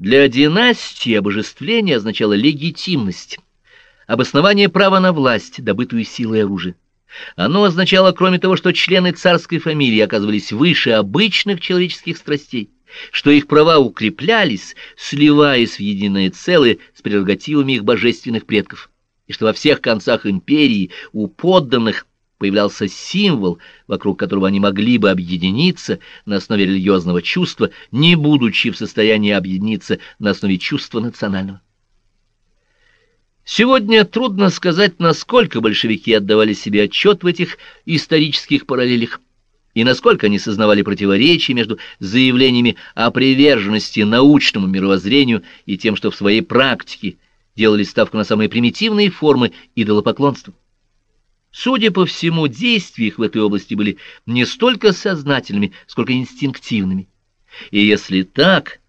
Для династии обожествление означало легитимность, обоснование права на власть, добытую силой и оружием. Оно означало, кроме того, что члены царской фамилии оказывались выше обычных человеческих страстей, что их права укреплялись, сливаясь в единое целое с прерогативами их божественных предков, и что во всех концах империи у подданных появлялся символ, вокруг которого они могли бы объединиться на основе религиозного чувства, не будучи в состоянии объединиться на основе чувства национального. Сегодня трудно сказать, насколько большевики отдавали себе отчет в этих исторических параллелях, и насколько они сознавали противоречия между заявлениями о приверженности научному мировоззрению и тем, что в своей практике делали ставку на самые примитивные формы идолопоклонства. Судя по всему, действия их в этой области были не столько сознательными, сколько инстинктивными. И если так,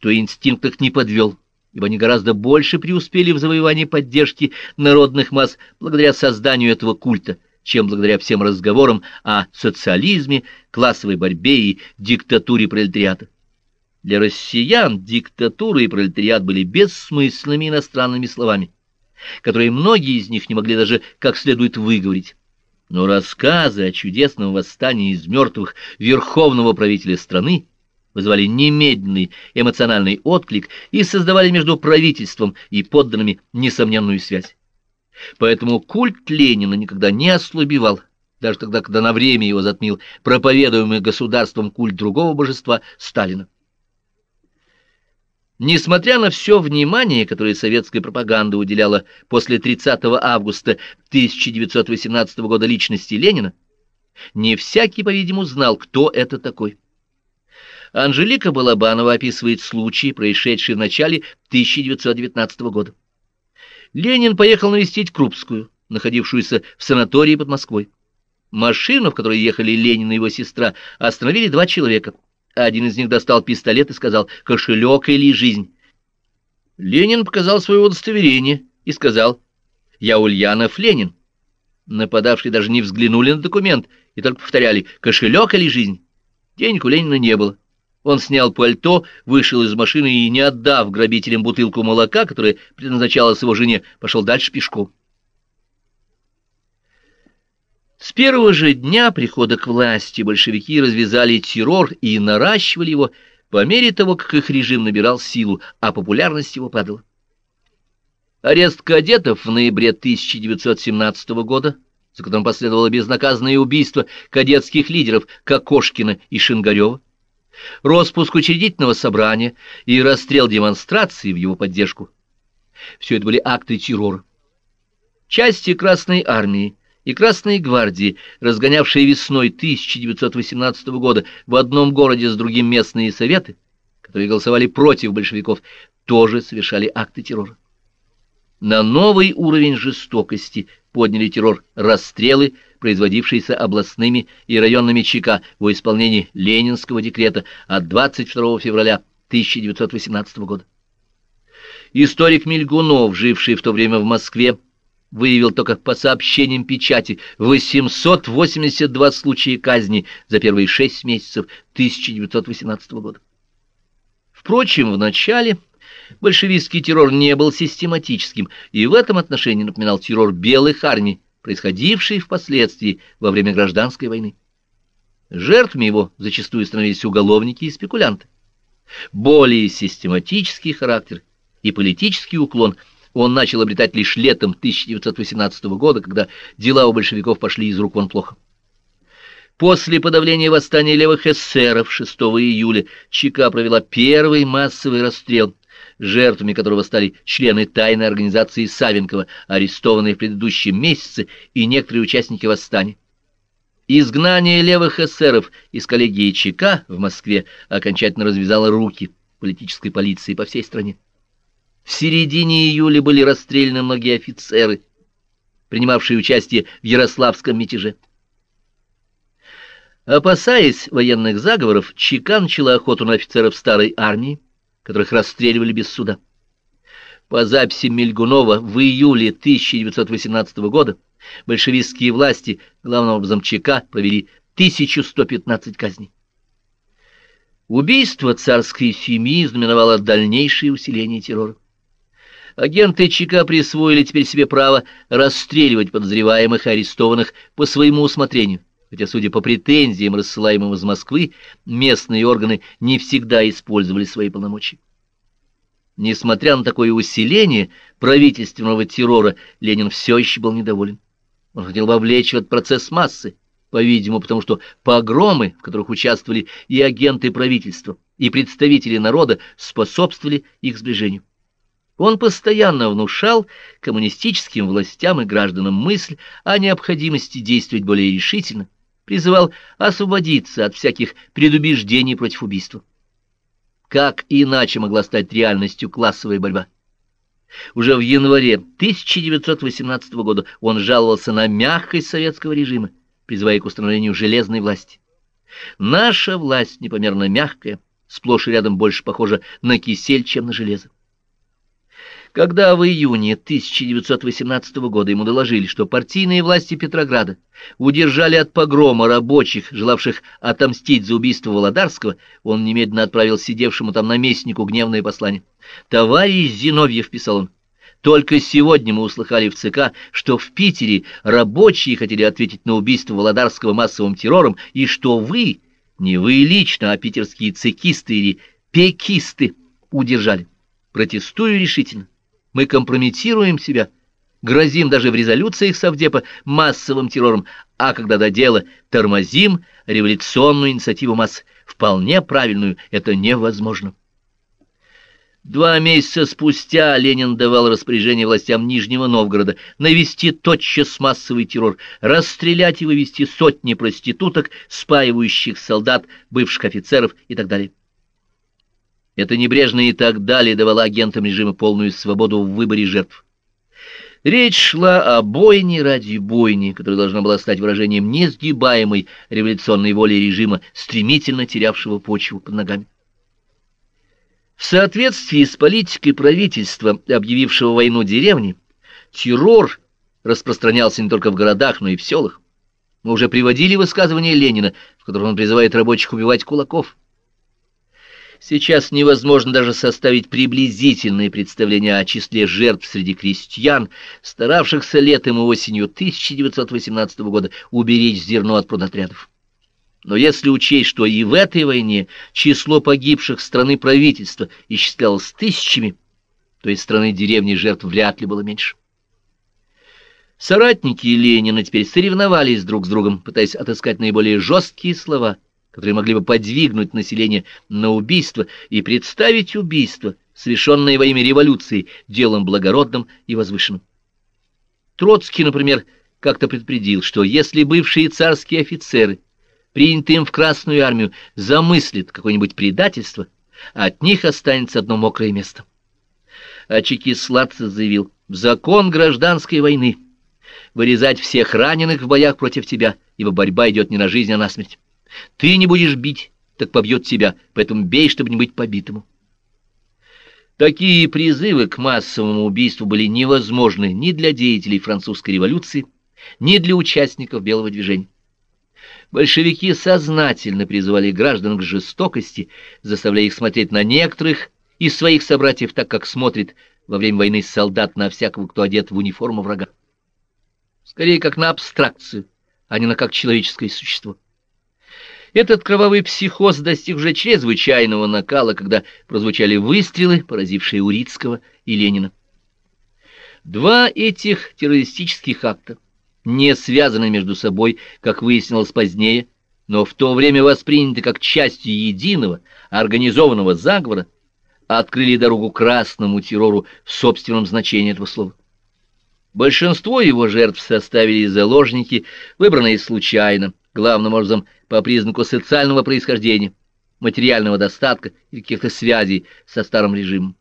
то инстинкт их не подвел, ибо они гораздо больше преуспели в завоевании поддержки народных масс благодаря созданию этого культа, чем благодаря всем разговорам о социализме, классовой борьбе и диктатуре пролетариата. Для россиян диктатура и пролетариат были бессмысленными иностранными словами которые многие из них не могли даже как следует выговорить. Но рассказы о чудесном восстании из мертвых верховного правителя страны вызывали немедленный эмоциональный отклик и создавали между правительством и подданными несомненную связь. Поэтому культ Ленина никогда не ослабевал, даже тогда, когда на время его затмил проповедуемый государством культ другого божества Сталина. Несмотря на все внимание, которое советская пропаганда уделяла после 30 августа 1918 года личности Ленина, не всякий, по-видимому, знал, кто это такой. Анжелика Балабанова описывает случай, происшедший в начале 1919 года. Ленин поехал навестить Крупскую, находившуюся в санатории под Москвой. Машину, в которой ехали Ленин и его сестра, остановили два человека – один из них достал пистолет и сказал «Кошелек или жизнь?». Ленин показал свое удостоверение и сказал «Я Ульянов Ленин». Нападавшие даже не взглянули на документ и только повторяли «Кошелек или жизнь?». Денег у Ленина не было. Он снял пальто, вышел из машины и, не отдав грабителям бутылку молока, которая предназначалась его жене, пошел дальше пешком. С первого же дня прихода к власти большевики развязали террор и наращивали его по мере того, как их режим набирал силу, а популярность его падала. Арест кадетов в ноябре 1917 года, за которым последовало безнаказанное убийство кадетских лидеров Кокошкина и Шингарева, распуск учредительного собрания и расстрел демонстрации в его поддержку. Все это были акты террора. Части Красной Армии, и Красной гвардии, разгонявшие весной 1918 года в одном городе с другим местные советы, которые голосовали против большевиков, тоже совершали акты террора. На новый уровень жестокости подняли террор расстрелы, производившиеся областными и районными ЧК во исполнении Ленинского декрета от 22 февраля 1918 года. Историк Мильгунов, живший в то время в Москве, выявил только по сообщениям печати 882 случая казни за первые шесть месяцев 1918 года. Впрочем, в начале большевистский террор не был систематическим и в этом отношении напоминал террор белых армий, происходивший впоследствии во время гражданской войны. Жертвами его зачастую становились уголовники и спекулянты. Более систематический характер и политический уклон – он начал обретать лишь летом 1918 года, когда дела у большевиков пошли из рук вон плохо. После подавления восстания левых эсеров 6 июля ЧК провела первый массовый расстрел, жертвами которого стали члены тайной организации Савенкова, арестованные в предыдущем месяце, и некоторые участники восстания. Изгнание левых эсеров из коллегии ЧК в Москве окончательно развязало руки политической полиции по всей стране. В середине июля были расстреляны многие офицеры, принимавшие участие в Ярославском мятеже. Опасаясь военных заговоров, ЧК начала охоту на офицеров старой армии, которых расстреливали без суда. По записи Мельгунова в июле 1918 года большевистские власти, главным образом ЧК, провели 1115 казней. Убийство царской семьи знаменовало дальнейшее усиление террора. Агенты ЧК присвоили теперь себе право расстреливать подозреваемых и арестованных по своему усмотрению, хотя, судя по претензиям, рассылаемым из Москвы, местные органы не всегда использовали свои полномочия. Несмотря на такое усиление правительственного террора, Ленин все еще был недоволен. Он хотел вовлечь в этот процесс массы, по-видимому, потому что погромы, в которых участвовали и агенты правительства, и представители народа, способствовали их сближению. Он постоянно внушал коммунистическим властям и гражданам мысль о необходимости действовать более решительно, призывал освободиться от всяких предубеждений против убийства. Как иначе могла стать реальностью классовая борьба? Уже в январе 1918 года он жаловался на мягкость советского режима, призывая к установлению железной власти. Наша власть непомерно мягкая, сплошь и рядом больше похожа на кисель, чем на железо. Когда в июне 1918 года ему доложили, что партийные власти Петрограда удержали от погрома рабочих, желавших отомстить за убийство Володарского, он немедленно отправил сидевшему там наместнику гневное послание. «Товарищ Зиновьев», — писал он, — «только сегодня мы услыхали в ЦК, что в Питере рабочие хотели ответить на убийство Володарского массовым террором, и что вы, не вы лично, а питерские цекисты или пекисты, удержали. Протестую решительно» мы компрометируем себя, грозим даже в резолюциях Совдепа массовым террором, а когда до дела тормозим революционную инициативу масс, вполне правильную, это невозможно. Два месяца спустя Ленин давал распоряжение властям Нижнего Новгорода навести тотчас массовый террор, расстрелять и вывести сотни проституток, спаивающих солдат, бывших офицеров и так далее. Это небрежно и так далее давало агентам режима полную свободу в выборе жертв. Речь шла о бойне ради бойни, которая должна была стать выражением несгибаемой революционной воли режима, стремительно терявшего почву под ногами. В соответствии с политикой правительства, объявившего войну деревни, террор распространялся не только в городах, но и в селах. Мы уже приводили высказывание Ленина, в котором он призывает рабочих убивать кулаков. Сейчас невозможно даже составить приблизительные представления о числе жертв среди крестьян, старавшихся летом и осенью 1918 года уберечь зерно от продотрядов. Но если учесть, что и в этой войне число погибших страны правительства исчислялось тысячами, то из страны деревни жертв вряд ли было меньше. Соратники Ленина теперь соревновались друг с другом, пытаясь отыскать наиболее жесткие слова – которые могли бы подвигнуть население на убийство и представить убийство, совершенное во имя революции, делом благородным и возвышенным. Троцкий, например, как-то предупредил, что если бывшие царские офицеры, принятые им в Красную армию, замыслят какое-нибудь предательство, от них останется одно мокрое место. А Чекислатце заявил, закон гражданской войны — вырезать всех раненых в боях против тебя, ибо борьба идет не на жизнь, а на смерть. Ты не будешь бить, так побьет тебя, поэтому бей, чтобы не быть побитому. Такие призывы к массовому убийству были невозможны ни для деятелей французской революции, ни для участников белого движения. Большевики сознательно призывали граждан к жестокости, заставляя их смотреть на некоторых из своих собратьев так, как смотрит во время войны солдат на всякого, кто одет в униформу врага. Скорее, как на абстракцию, а не на как человеческое существо. Этот кровавый психоз достиг уже чрезвычайного накала, когда прозвучали выстрелы, поразившие Урицкого и Ленина. Два этих террористических акта, не связаны между собой, как выяснилось позднее, но в то время восприняты как частью единого, организованного заговора, открыли дорогу красному террору в собственном значении этого слова. Большинство его жертв составили заложники, выбранные случайно, главным образом по признаку социального происхождения, материального достатка и каких-то связей со старым режимом.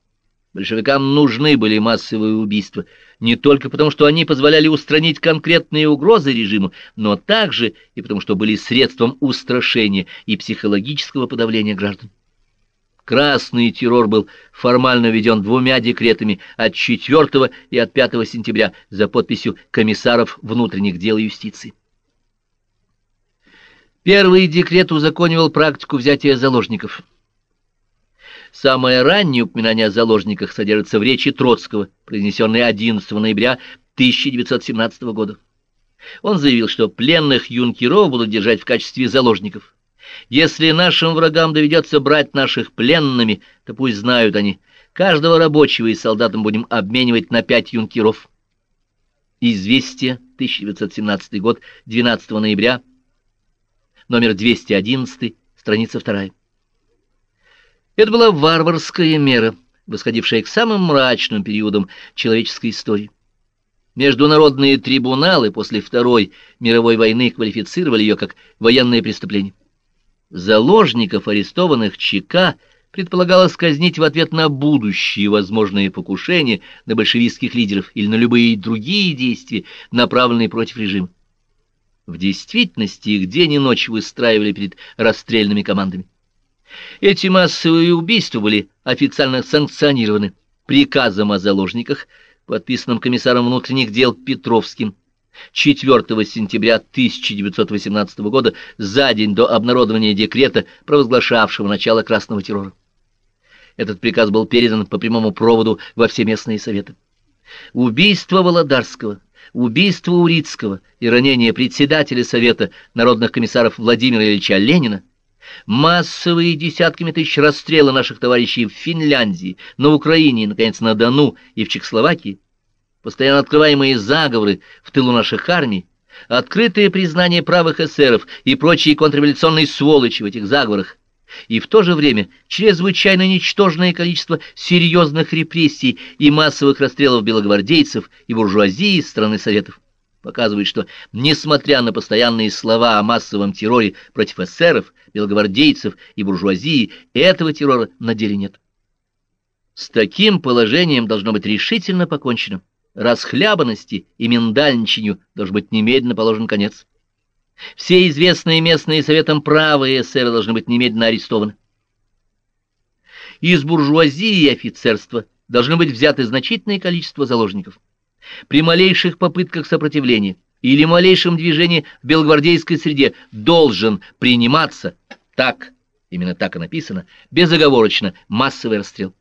Большевикам нужны были массовые убийства, не только потому, что они позволяли устранить конкретные угрозы режиму, но также и потому, что были средством устрашения и психологического подавления граждан. Красный террор был формально введен двумя декретами от 4 и от 5 сентября за подписью комиссаров внутренних дел и юстиции. Первый декрет узаконивал практику взятия заложников. Самое раннее упоминание о заложниках содержится в речи Троцкого, произнесенной 11 ноября 1917 года. Он заявил, что пленных юнкеров будут держать в качестве заложников. Если нашим врагам доведется брать наших пленными, то пусть знают они, каждого рабочего и солдатам будем обменивать на пять юнкеров. Известие, 1917 год, 12 ноября, номер 211, страница 2. Это была варварская мера, восходившая к самым мрачным периодам человеческой истории. Международные трибуналы после Второй мировой войны квалифицировали ее как военное преступление. Заложников, арестованных ЧК, предполагалось казнить в ответ на будущие возможные покушения на большевистских лидеров или на любые другие действия, направленные против режима. В действительности их день и ночь выстраивали перед расстрельными командами. Эти массовые убийства были официально санкционированы приказом о заложниках, подписанным комиссаром внутренних дел Петровским 4 сентября 1918 года, за день до обнародования декрета, провозглашавшего начало красного террора. Этот приказ был передан по прямому проводу во все местные советы. Убийство Володарского, убийство Урицкого и ранение председателя Совета народных комиссаров Владимира Ильича Ленина массовые десятками тысяч расстрелы наших товарищей в Финляндии, на Украине и, наконец, на Дону и в Чехословакии, постоянно открываемые заговоры в тылу наших армий, открытое признание правых эсеров и прочие контрреволюционные сволочи в этих заговорах, и в то же время чрезвычайно ничтожное количество серьезных репрессий и массовых расстрелов белогвардейцев и буржуазии страны Советов показывает, что, несмотря на постоянные слова о массовом терроре против эсеров, белогвардейцев и буржуазии, этого террора на деле нет. С таким положением должно быть решительно покончено. Расхлябанности и миндальничанию должен быть немедленно положен конец. Все известные местные советом правые эсеры должны быть немедленно арестованы. Из буржуазии и офицерства должны быть взяты значительное количество заложников. При малейших попытках сопротивления или малейшем движении в белогвардейской среде должен приниматься так, именно так и написано, безоговорочно массовый расстрел.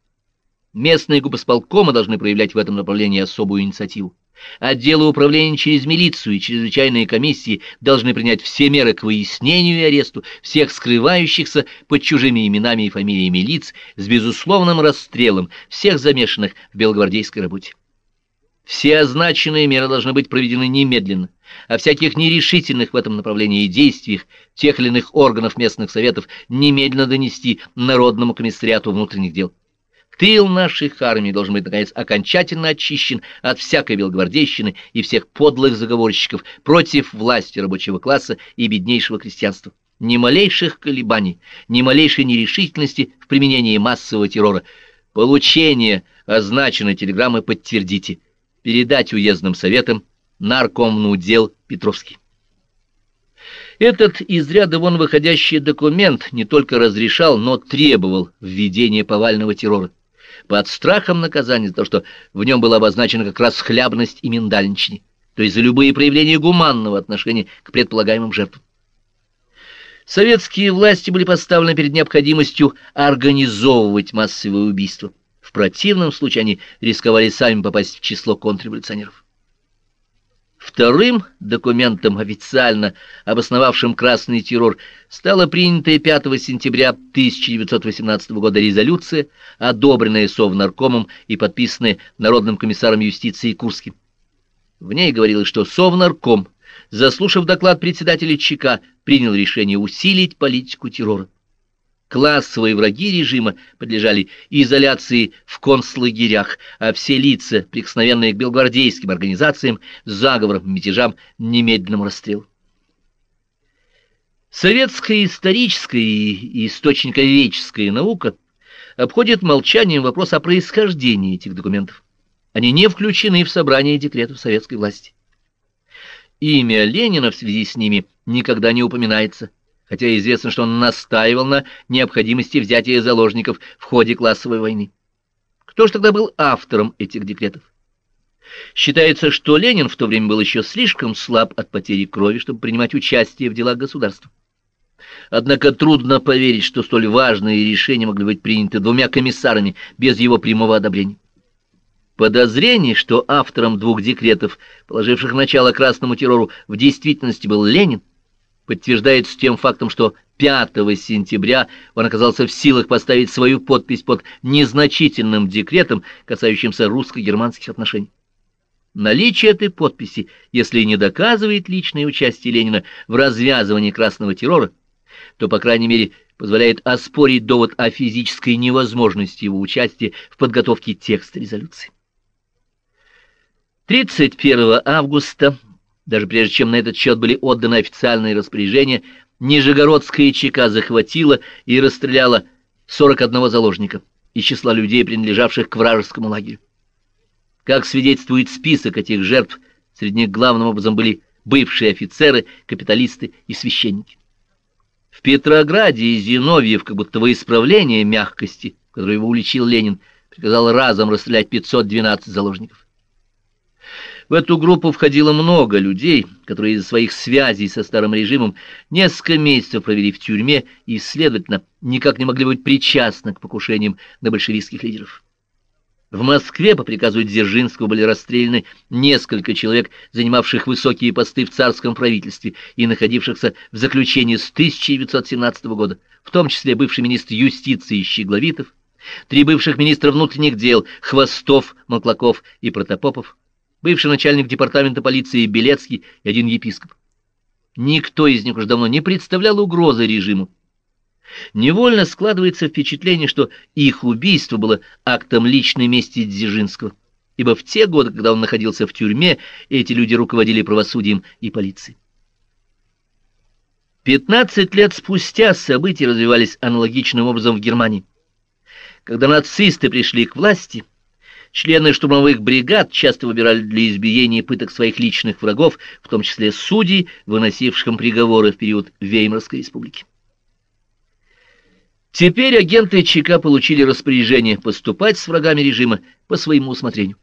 Местные губосполкомы должны проявлять в этом направлении особую инициативу. Отделы управления через милицию и чрезвычайные комиссии должны принять все меры к выяснению и аресту всех скрывающихся под чужими именами и фамилиями лиц с безусловным расстрелом всех замешанных в белогвардейской работе. Все означенные меры должны быть проведены немедленно, а всяких нерешительных в этом направлении действиях тех или иных органов местных советов немедленно донести Народному комиссариату внутренних дел. Тыл наших армий должен быть, наконец, окончательно очищен от всякой белогвардейщины и всех подлых заговорщиков против власти рабочего класса и беднейшего крестьянства. Ни малейших колебаний, ни малейшей нерешительности в применении массового террора. Получение означенной телеграммы подтвердите. Передать уездным советам наркомну дел Петровский. Этот из ряда вон выходящий документ не только разрешал, но требовал введения повального террора под страхом наказания за то, что в нем была обозначена как раз хлябность и миндальничание, то есть за любые проявления гуманного отношения к предполагаемым жертвам. Советские власти были поставлены перед необходимостью организовывать массовые убийства. В противном случае они рисковали сами попасть в число контрреволюционеров. Вторым документом, официально обосновавшим красный террор, стала принятая 5 сентября 1918 года резолюция, одобренная Совнаркомом и подписанная Народным комиссаром юстиции Курским. В ней говорилось, что Совнарком, заслушав доклад председателя ЧК, принял решение усилить политику террора. Классовые враги режима подлежали изоляции в концлагерях, а все лица, прикосновенные к белгвардейским организациям, заговорам, мятежам, немедленному расстрелу. Советская историческая и источниковедческая наука обходит молчанием вопрос о происхождении этих документов. Они не включены в собрание декретов советской власти. Имя Ленина в связи с ними никогда не упоминается хотя известно, что он настаивал на необходимости взятия заложников в ходе классовой войны. Кто же тогда был автором этих декретов? Считается, что Ленин в то время был еще слишком слаб от потери крови, чтобы принимать участие в делах государства. Однако трудно поверить, что столь важные решения могли быть приняты двумя комиссарами без его прямого одобрения. Подозрение, что автором двух декретов, положивших начало красному террору, в действительности был Ленин, подтверждается тем фактом, что 5 сентября он оказался в силах поставить свою подпись под незначительным декретом, касающимся русско-германских отношений. Наличие этой подписи, если не доказывает личное участие Ленина в развязывании красного террора, то, по крайней мере, позволяет оспорить довод о физической невозможности его участия в подготовке текста резолюции. 31 августа, даже прежде чем на этот счет были отданы официальные распоряжения, Нижегородская ЧК захватила и расстреляла 41 заложника из числа людей, принадлежавших к вражескому лагерю. Как свидетельствует список этих жертв, среди них главным образом были бывшие офицеры, капиталисты и священники. В Петрограде Зиновьев, как будто во исправление мягкости, которую его уличил Ленин, приказал разом расстрелять 512 заложников. В эту группу входило много людей, которые из-за своих связей со старым режимом несколько месяцев провели в тюрьме и, следовательно, никак не могли быть причастны к покушениям на большевистских лидеров. В Москве по приказу Дзержинского были расстреляны несколько человек, занимавших высокие посты в царском правительстве и находившихся в заключении с 1917 года, в том числе бывший министр юстиции Щегловитов, три бывших министра внутренних дел Хвостов, Маклаков и Протопопов, бывший начальник департамента полиции Белецкий и один епископ. Никто из них уже давно не представлял угрозы режиму, Невольно складывается впечатление, что их убийство было актом личной мести Дзержинского, ибо в те годы, когда он находился в тюрьме, эти люди руководили правосудием и полицией. Пятнадцать лет спустя события развивались аналогичным образом в Германии. Когда нацисты пришли к власти, члены штурмовых бригад часто выбирали для избиения и пыток своих личных врагов, в том числе судей, выносивших приговоры в период Веймарской республики. Теперь агенты ЧК получили распоряжение поступать с врагами режима по своему усмотрению.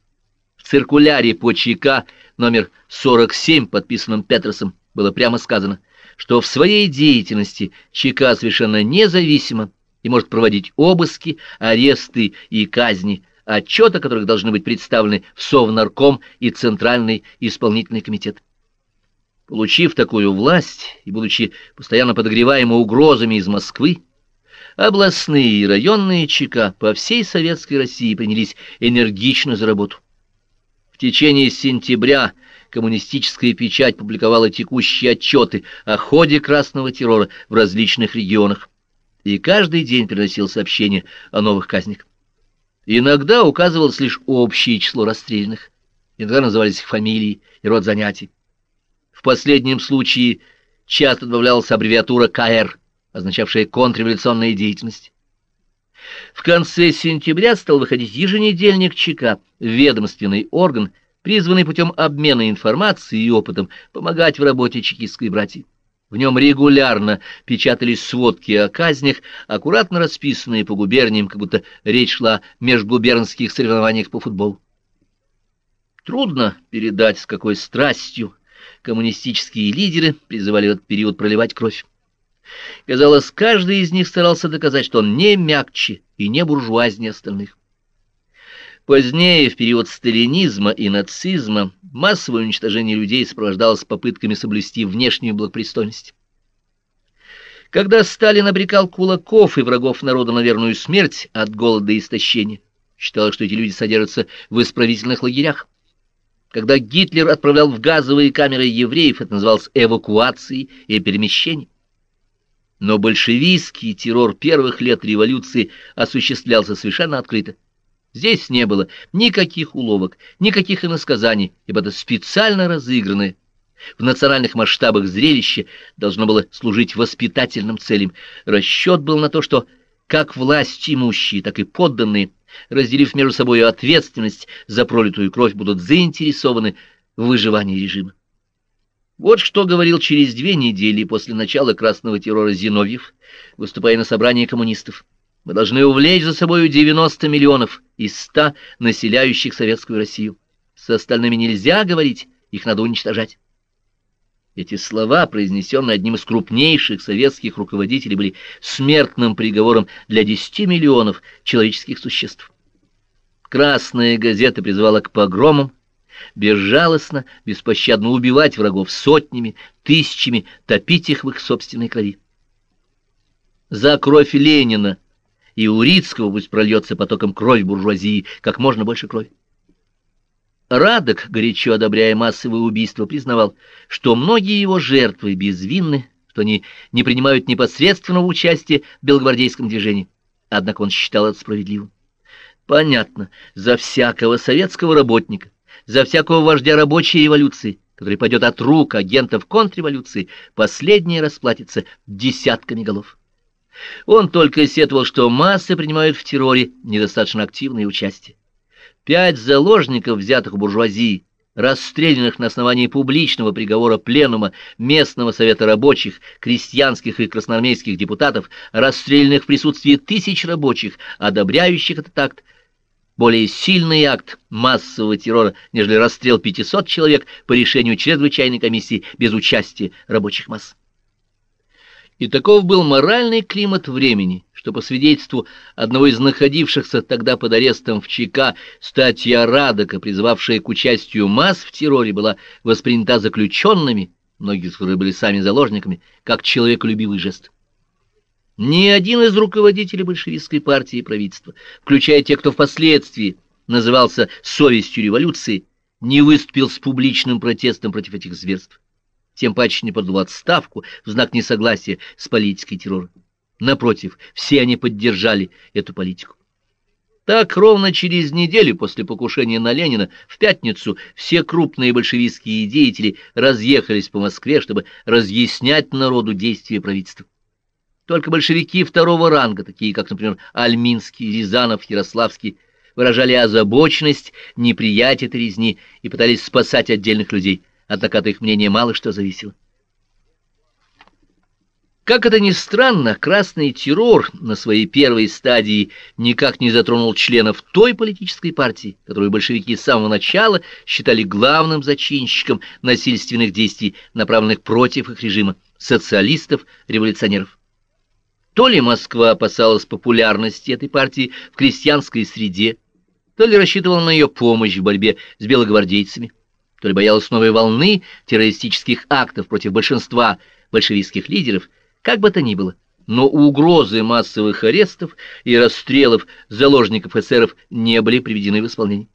В циркуляре по ЧК номер 47, подписанном Петерсом, было прямо сказано, что в своей деятельности ЧК совершенно независимо и может проводить обыски, аресты и казни, отчеты о которых должны быть представлены в Совнарком и Центральный исполнительный комитет. Получив такую власть и будучи постоянно подогреваемы угрозами из Москвы, Областные и районные ЧК по всей Советской России принялись энергично за работу. В течение сентября коммунистическая печать публиковала текущие отчеты о ходе красного террора в различных регионах, и каждый день приносил сообщения о новых казнях. Иногда указывалось лишь общее число расстрелянных, иногда назывались их фамилии и род занятий. В последнем случае часто добавлялась аббревиатура КР означавшая контрреволюционная деятельность. В конце сентября стал выходить еженедельник ЧК, ведомственный орган, призванный путем обмена информацией и опытом помогать в работе чекистской братьи. В нем регулярно печатались сводки о казнях, аккуратно расписанные по губерниям, как будто речь шла о межгубернских соревнованиях по футболу. Трудно передать, с какой страстью коммунистические лидеры призывали в этот период проливать кровь. Казалось, каждый из них старался доказать, что он не мягче и не буржуазнее остальных. Позднее, в период сталинизма и нацизма, массовое уничтожение людей сопровождалось попытками соблюсти внешнюю благопристойность. Когда Сталин обрекал кулаков и врагов народа на верную смерть от голода и истощения, считалось, что эти люди содержатся в исправительных лагерях. Когда Гитлер отправлял в газовые камеры евреев, это называлось эвакуацией и перемещением. Но большевистский террор первых лет революции осуществлялся совершенно открыто. Здесь не было никаких уловок, никаких иносказаний, ибо это специально разыгранное в национальных масштабах зрелище должно было служить воспитательным целям. Расчет был на то, что как власть имущие, так и подданные, разделив между собой ответственность за пролитую кровь, будут заинтересованы в выживании режима. Вот что говорил через две недели после начала красного террора Зиновьев, выступая на собрании коммунистов. Мы должны увлечь за собою 90 миллионов из 100 населяющих Советскую Россию. С остальными нельзя говорить, их надо уничтожать. Эти слова, произнесенные одним из крупнейших советских руководителей, были смертным приговором для 10 миллионов человеческих существ. Красная газета призывала к погромам, безжалостно, беспощадно убивать врагов сотнями, тысячами, топить их в их собственной крови. За кровь Ленина и Урицкого пусть прольется потоком кровь буржуазии, как можно больше крови. Радок, горячо одобряя массовые убийства, признавал, что многие его жертвы безвинны, что они не принимают непосредственного участия в белогвардейском движении. Однако он считал это справедливым. Понятно, за всякого советского работника, за всякого вождя рабочей эволюции, который пойдет от рук агентов контрреволюции, последнее расплатится десятками голов. Он только сетовал, что массы принимают в терроре недостаточно активное участие. Пять заложников, взятых у буржуазии, расстрелянных на основании публичного приговора пленума местного совета рабочих, крестьянских и красноармейских депутатов, расстрелянных в присутствии тысяч рабочих, одобряющих этот акт, более сильный акт массового террора, нежели расстрел 500 человек по решению чрезвычайной комиссии без участия рабочих масс. И таков был моральный климат времени, что по свидетельству одного из находившихся тогда под арестом в ЧК статья Радока, призывавшая к участию масс в терроре, была воспринята заключенными, многие из которых были сами заложниками, как человеколюбивый жест. Ни один из руководителей большевистской партии и правительства, включая тех, кто впоследствии назывался «совестью революции», не выступил с публичным протестом против этих зверств тем паче не подал отставку в знак несогласия с политикой террора. Напротив, все они поддержали эту политику. Так, ровно через неделю после покушения на Ленина, в пятницу, все крупные большевистские деятели разъехались по Москве, чтобы разъяснять народу действия правительства. Только большевики второго ранга, такие как, например, Альминский, Рязанов, Ярославский, выражали озабоченность, неприятие этой резни и пытались спасать отдельных людей – от их мнения мало что зависело. Как это ни странно, красный террор на своей первой стадии никак не затронул членов той политической партии, которую большевики с самого начала считали главным зачинщиком насильственных действий, направленных против их режима, социалистов, революционеров. То ли Москва опасалась популярности этой партии в крестьянской среде, то ли рассчитывала на ее помощь в борьбе с белогвардейцами то ли боялась новой волны террористических актов против большинства большевистских лидеров, как бы то ни было. Но угрозы массовых арестов и расстрелов заложников эсеров не были приведены в исполнение.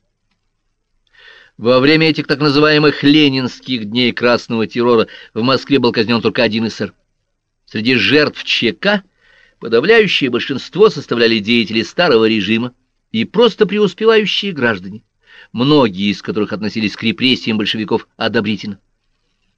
Во время этих так называемых ленинских дней красного террора в Москве был казнен только один эсер. Среди жертв ЧК подавляющее большинство составляли деятели старого режима и просто преуспевающие граждане многие из которых относились к репрессиям большевиков одобрительно.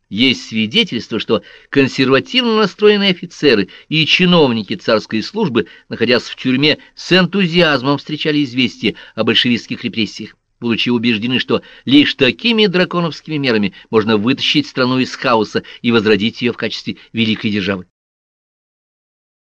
Есть свидетельство, что консервативно настроенные офицеры и чиновники царской службы, находясь в тюрьме, с энтузиазмом встречали известия о большевистских репрессиях, будучи убеждены, что лишь такими драконовскими мерами можно вытащить страну из хаоса и возродить ее в качестве великой державы.